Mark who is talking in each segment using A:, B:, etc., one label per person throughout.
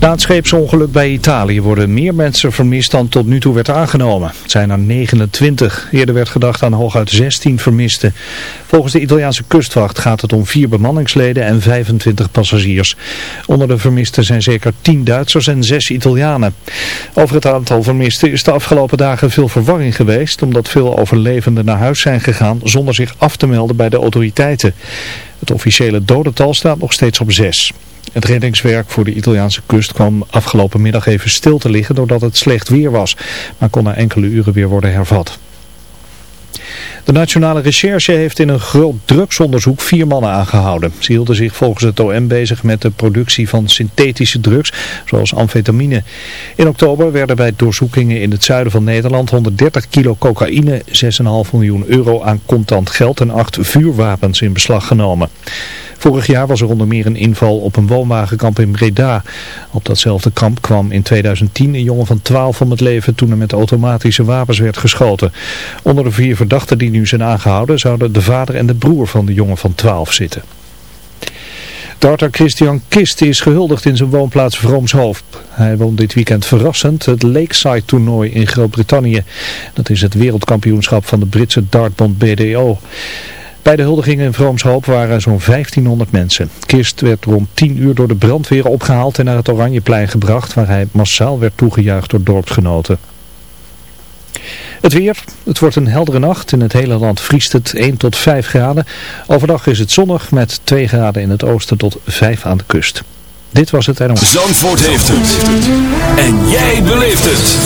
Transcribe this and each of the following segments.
A: Na het scheepsongeluk bij Italië worden meer mensen vermist dan tot nu toe werd aangenomen. Het zijn er 29. Eerder werd gedacht aan hooguit 16 vermisten. Volgens de Italiaanse kustwacht gaat het om vier bemanningsleden en 25 passagiers. Onder de vermisten zijn zeker 10 Duitsers en 6 Italianen. Over het aantal vermisten is de afgelopen dagen veel verwarring geweest... omdat veel overlevenden naar huis zijn gegaan zonder zich af te melden bij de autoriteiten. Het officiële dodental staat nog steeds op 6. Het reddingswerk voor de Italiaanse kust kwam afgelopen middag even stil te liggen doordat het slecht weer was, maar kon na enkele uren weer worden hervat. De Nationale Recherche heeft in een groot drugsonderzoek vier mannen aangehouden. Ze hielden zich volgens het OM bezig met de productie van synthetische drugs, zoals amfetamine. In oktober werden bij doorzoekingen in het zuiden van Nederland 130 kilo cocaïne, 6,5 miljoen euro aan contant geld en acht vuurwapens in beslag genomen. Vorig jaar was er onder meer een inval op een woonwagenkamp in Breda. Op datzelfde kamp kwam in 2010 een jongen van 12 om het leven toen er met automatische wapens werd geschoten. Onder de vier verdachten die nu zijn aangehouden zouden de vader en de broer van de jongen van 12 zitten. Darter Christian Kist is gehuldigd in zijn woonplaats Vroomshoofd. Hij won dit weekend verrassend het Lakeside toernooi in Groot-Brittannië. Dat is het wereldkampioenschap van de Britse dartbond BDO. Bij de huldiging in Vroomshoop waren zo'n 1500 mensen. Kist werd rond 10 uur door de brandweer opgehaald en naar het Oranjeplein gebracht, waar hij massaal werd toegejuicht door dorpsgenoten. Het weer, het wordt een heldere nacht. In het hele land vriest het 1 tot 5 graden. Overdag is het zonnig met 2 graden in het oosten tot 5 aan de kust. Dit was het NOS.
B: Zandvoort heeft het. En jij beleeft het.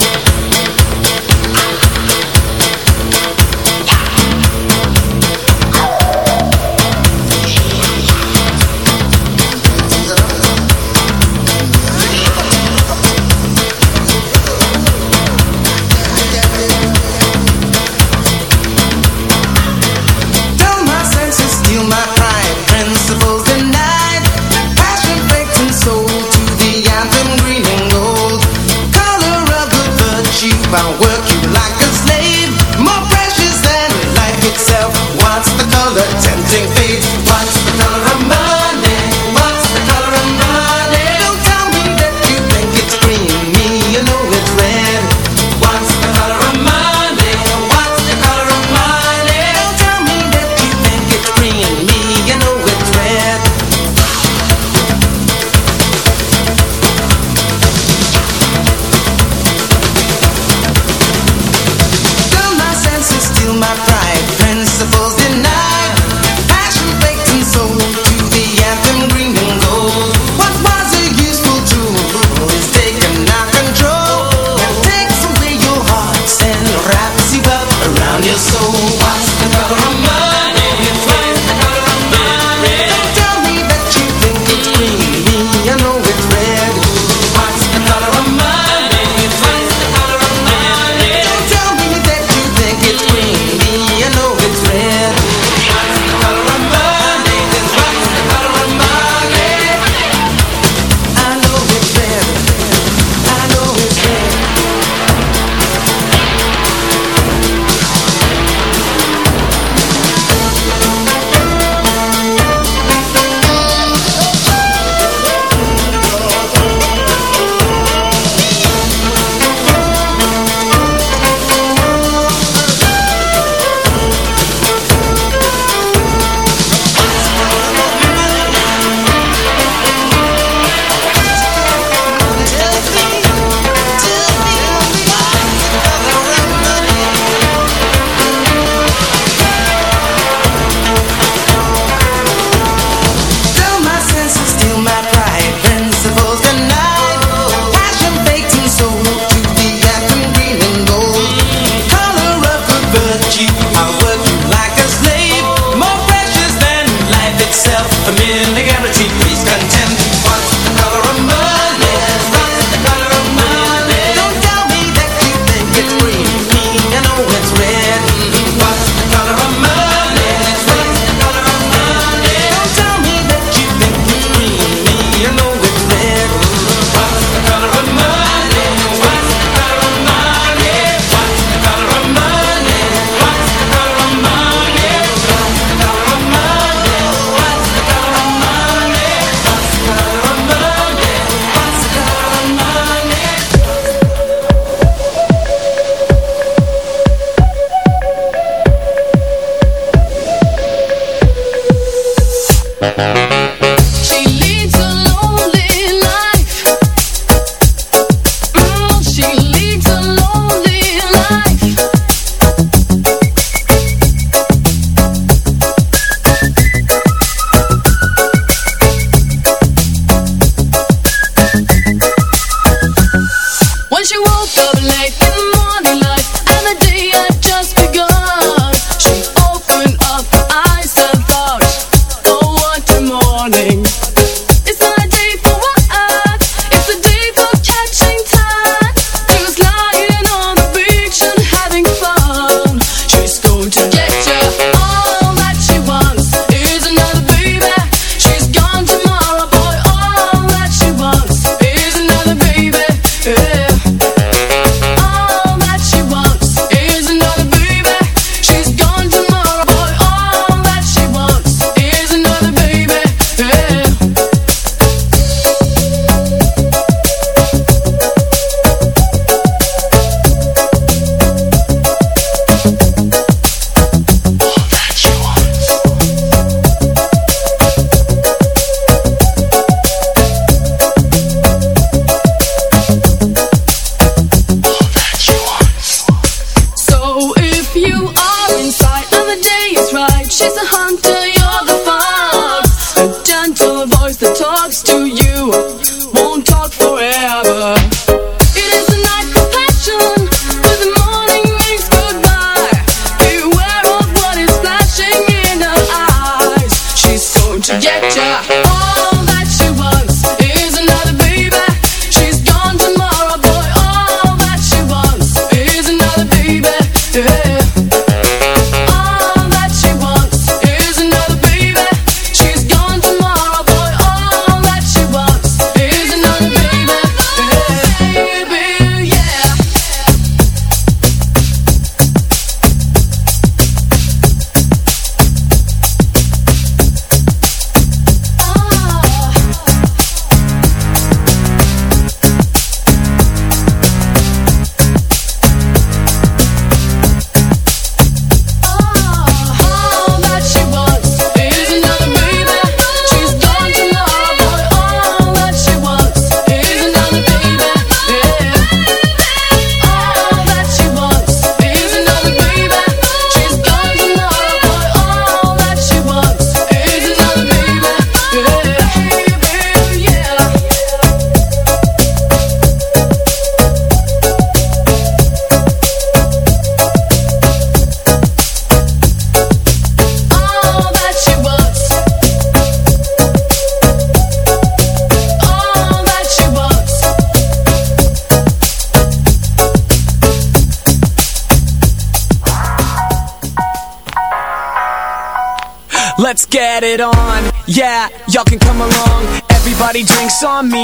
C: Everybody drinks on me,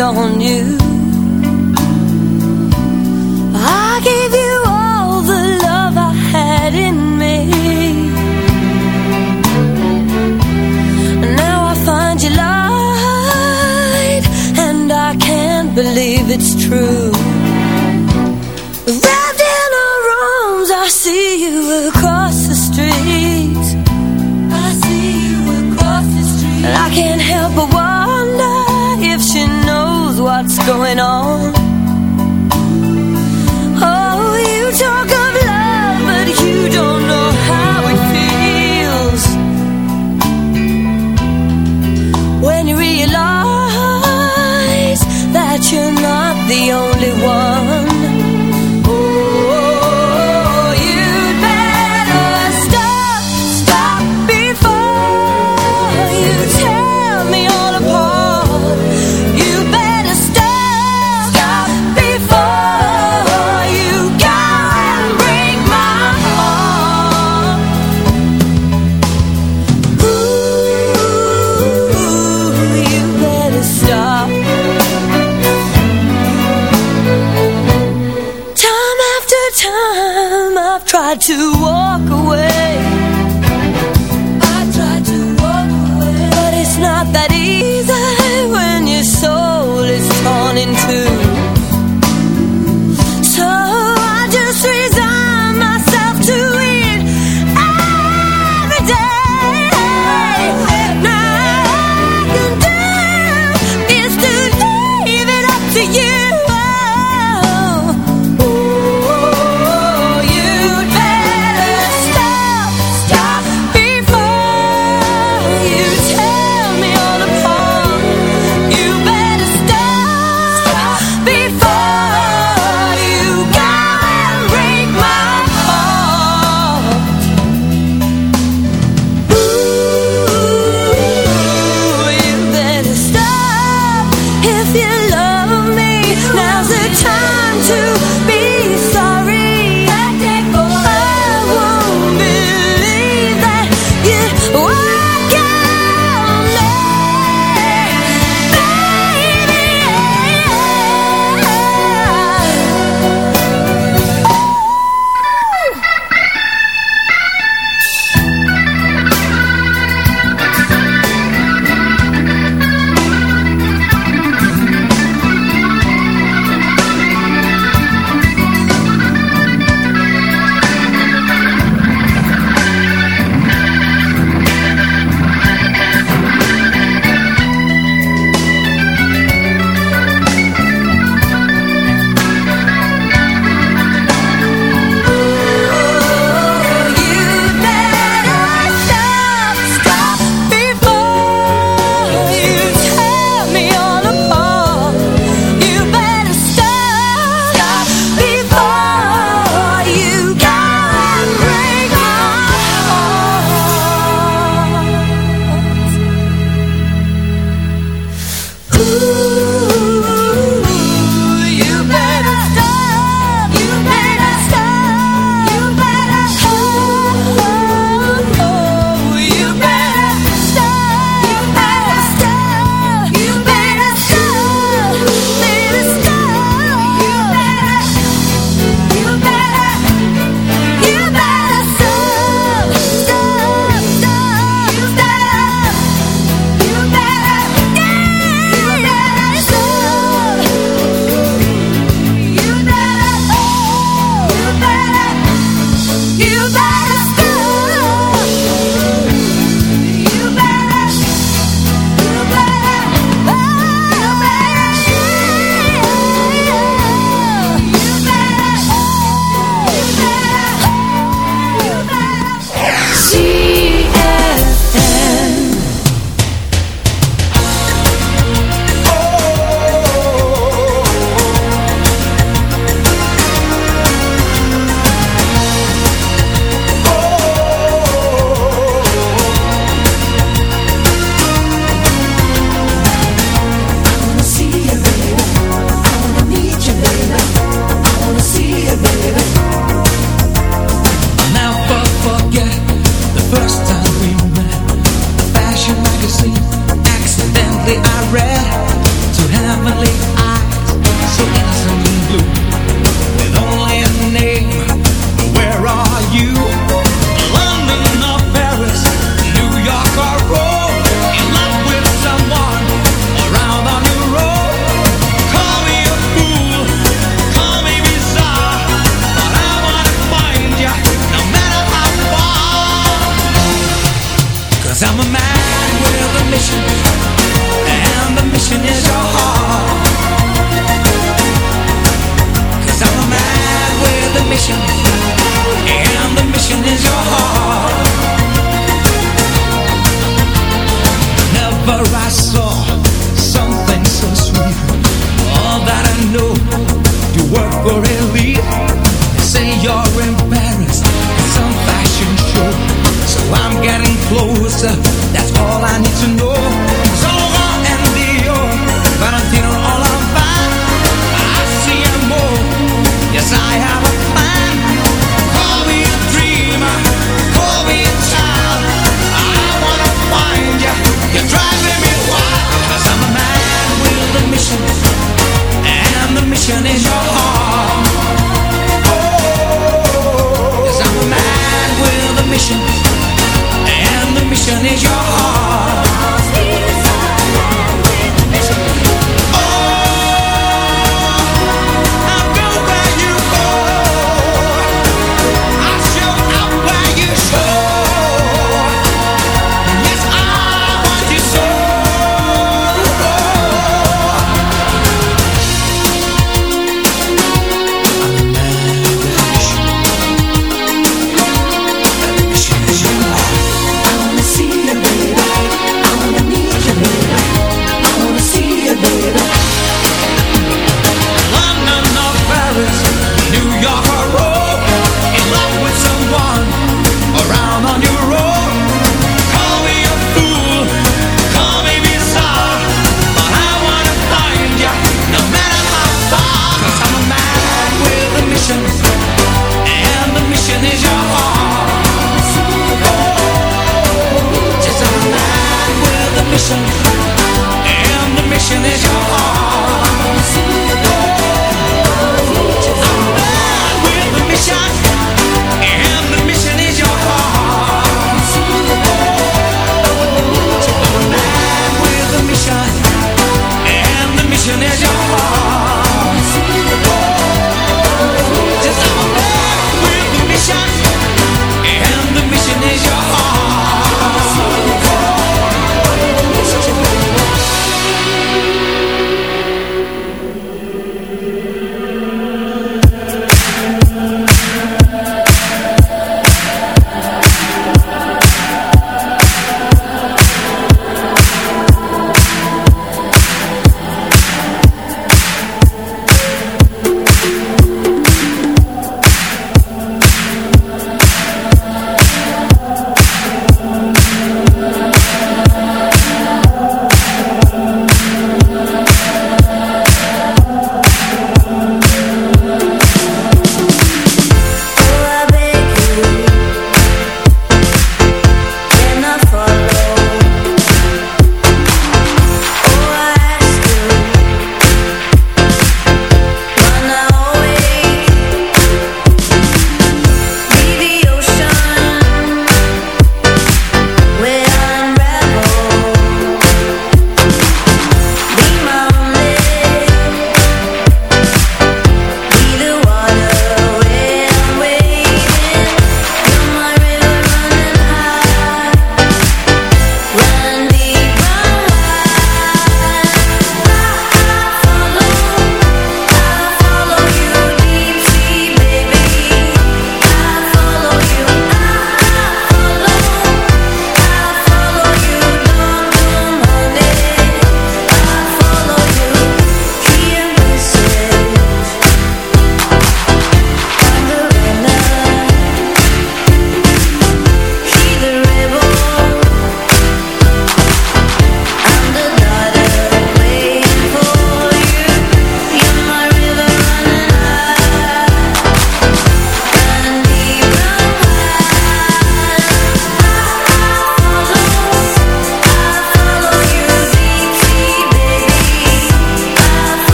D: On you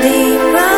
E: deeper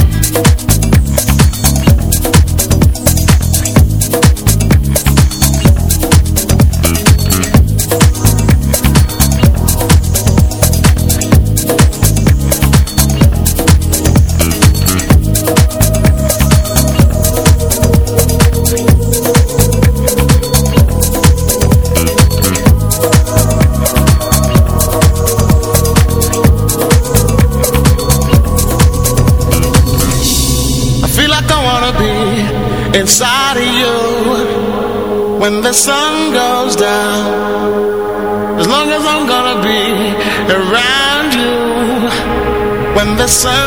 F: coração.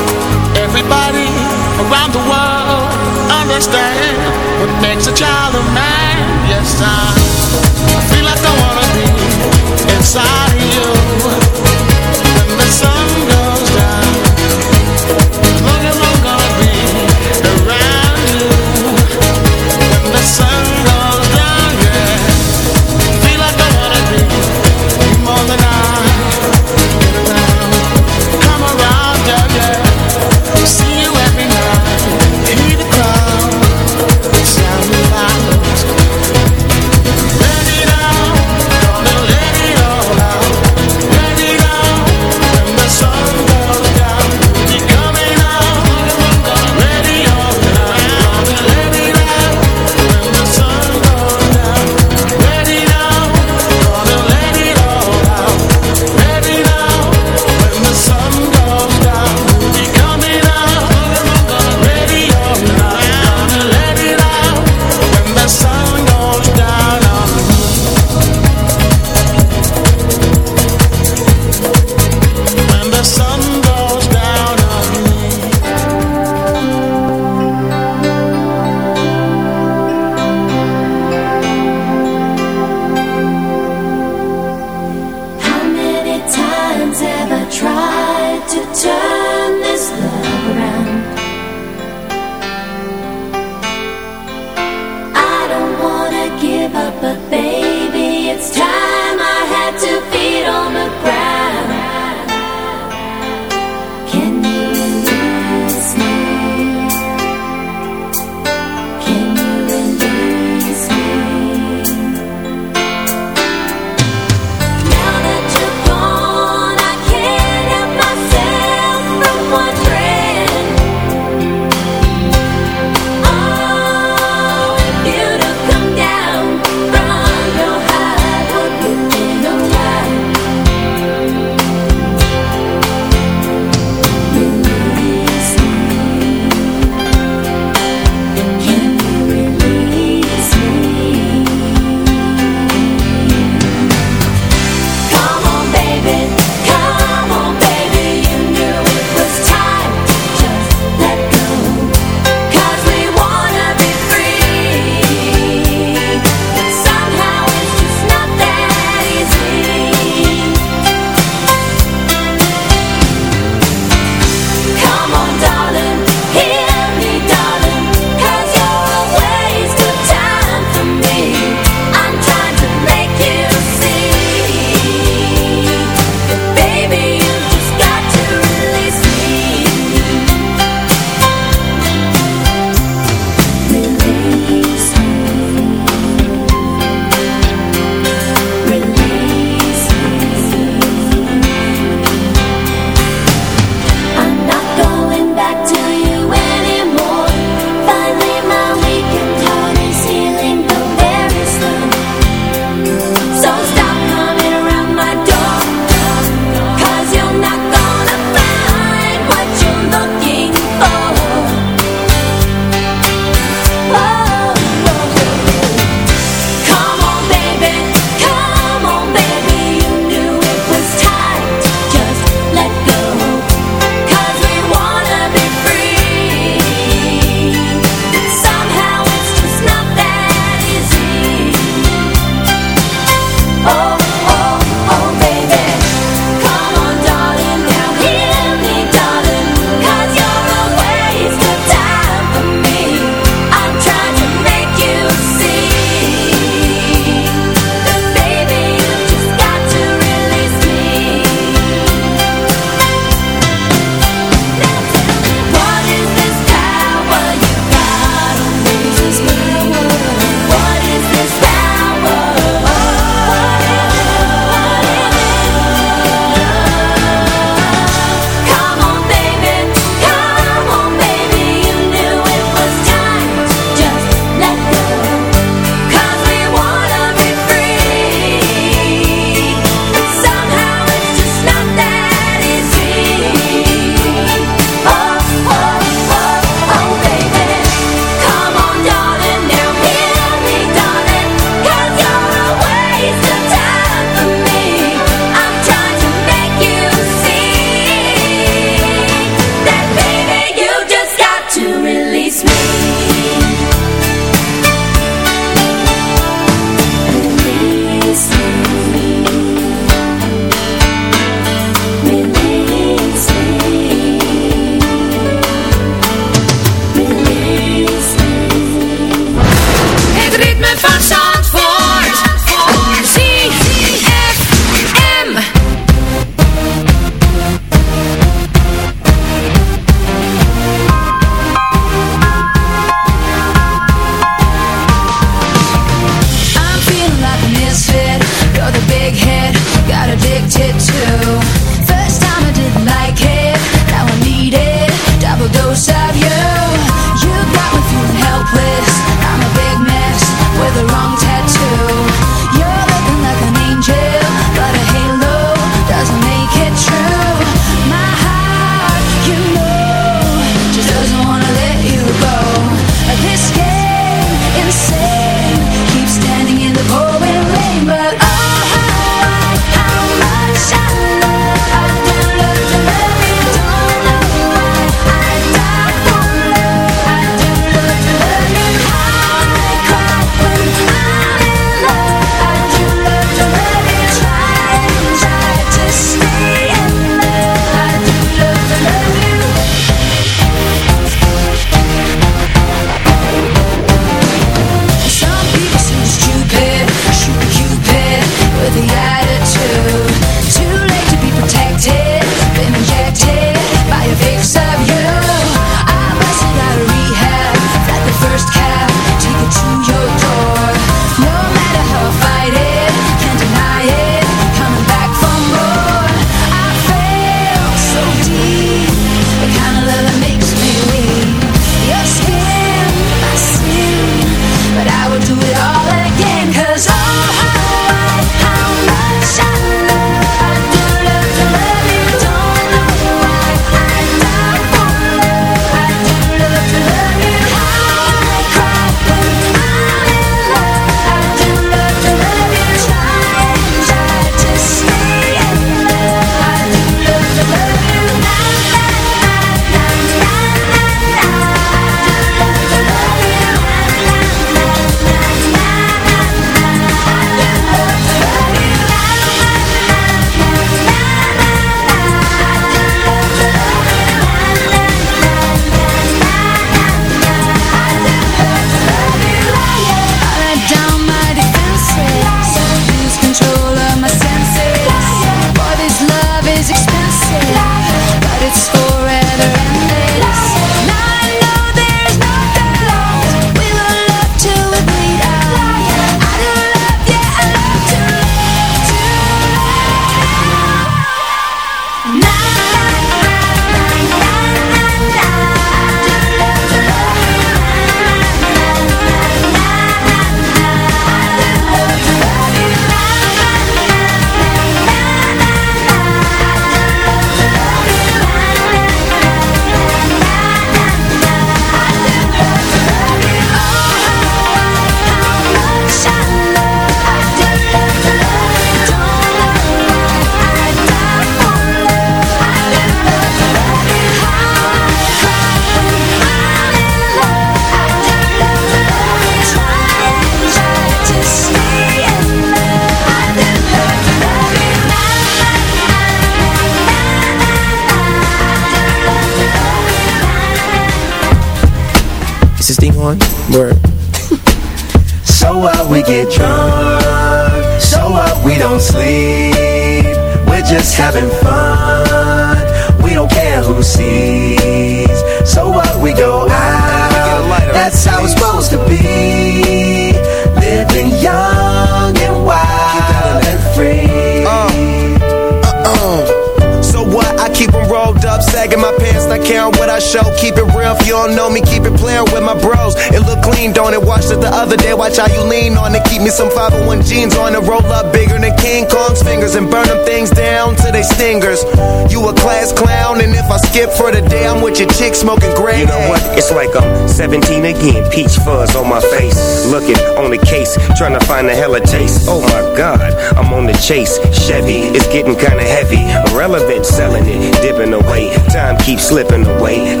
F: And
G: burn them things down to they stingers. You a class clown, and if I skip for the day, I'm with your chick smoking gray.
H: You know what? It's like I'm 17 again. Peach fuzz on my face. Looking on the case, trying to find a hella taste. Oh my god, I'm on the chase. Chevy, it's getting kinda heavy. Irrelevant, selling it, dipping away. Time keeps slipping away.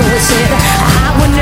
I: always said I
J: would never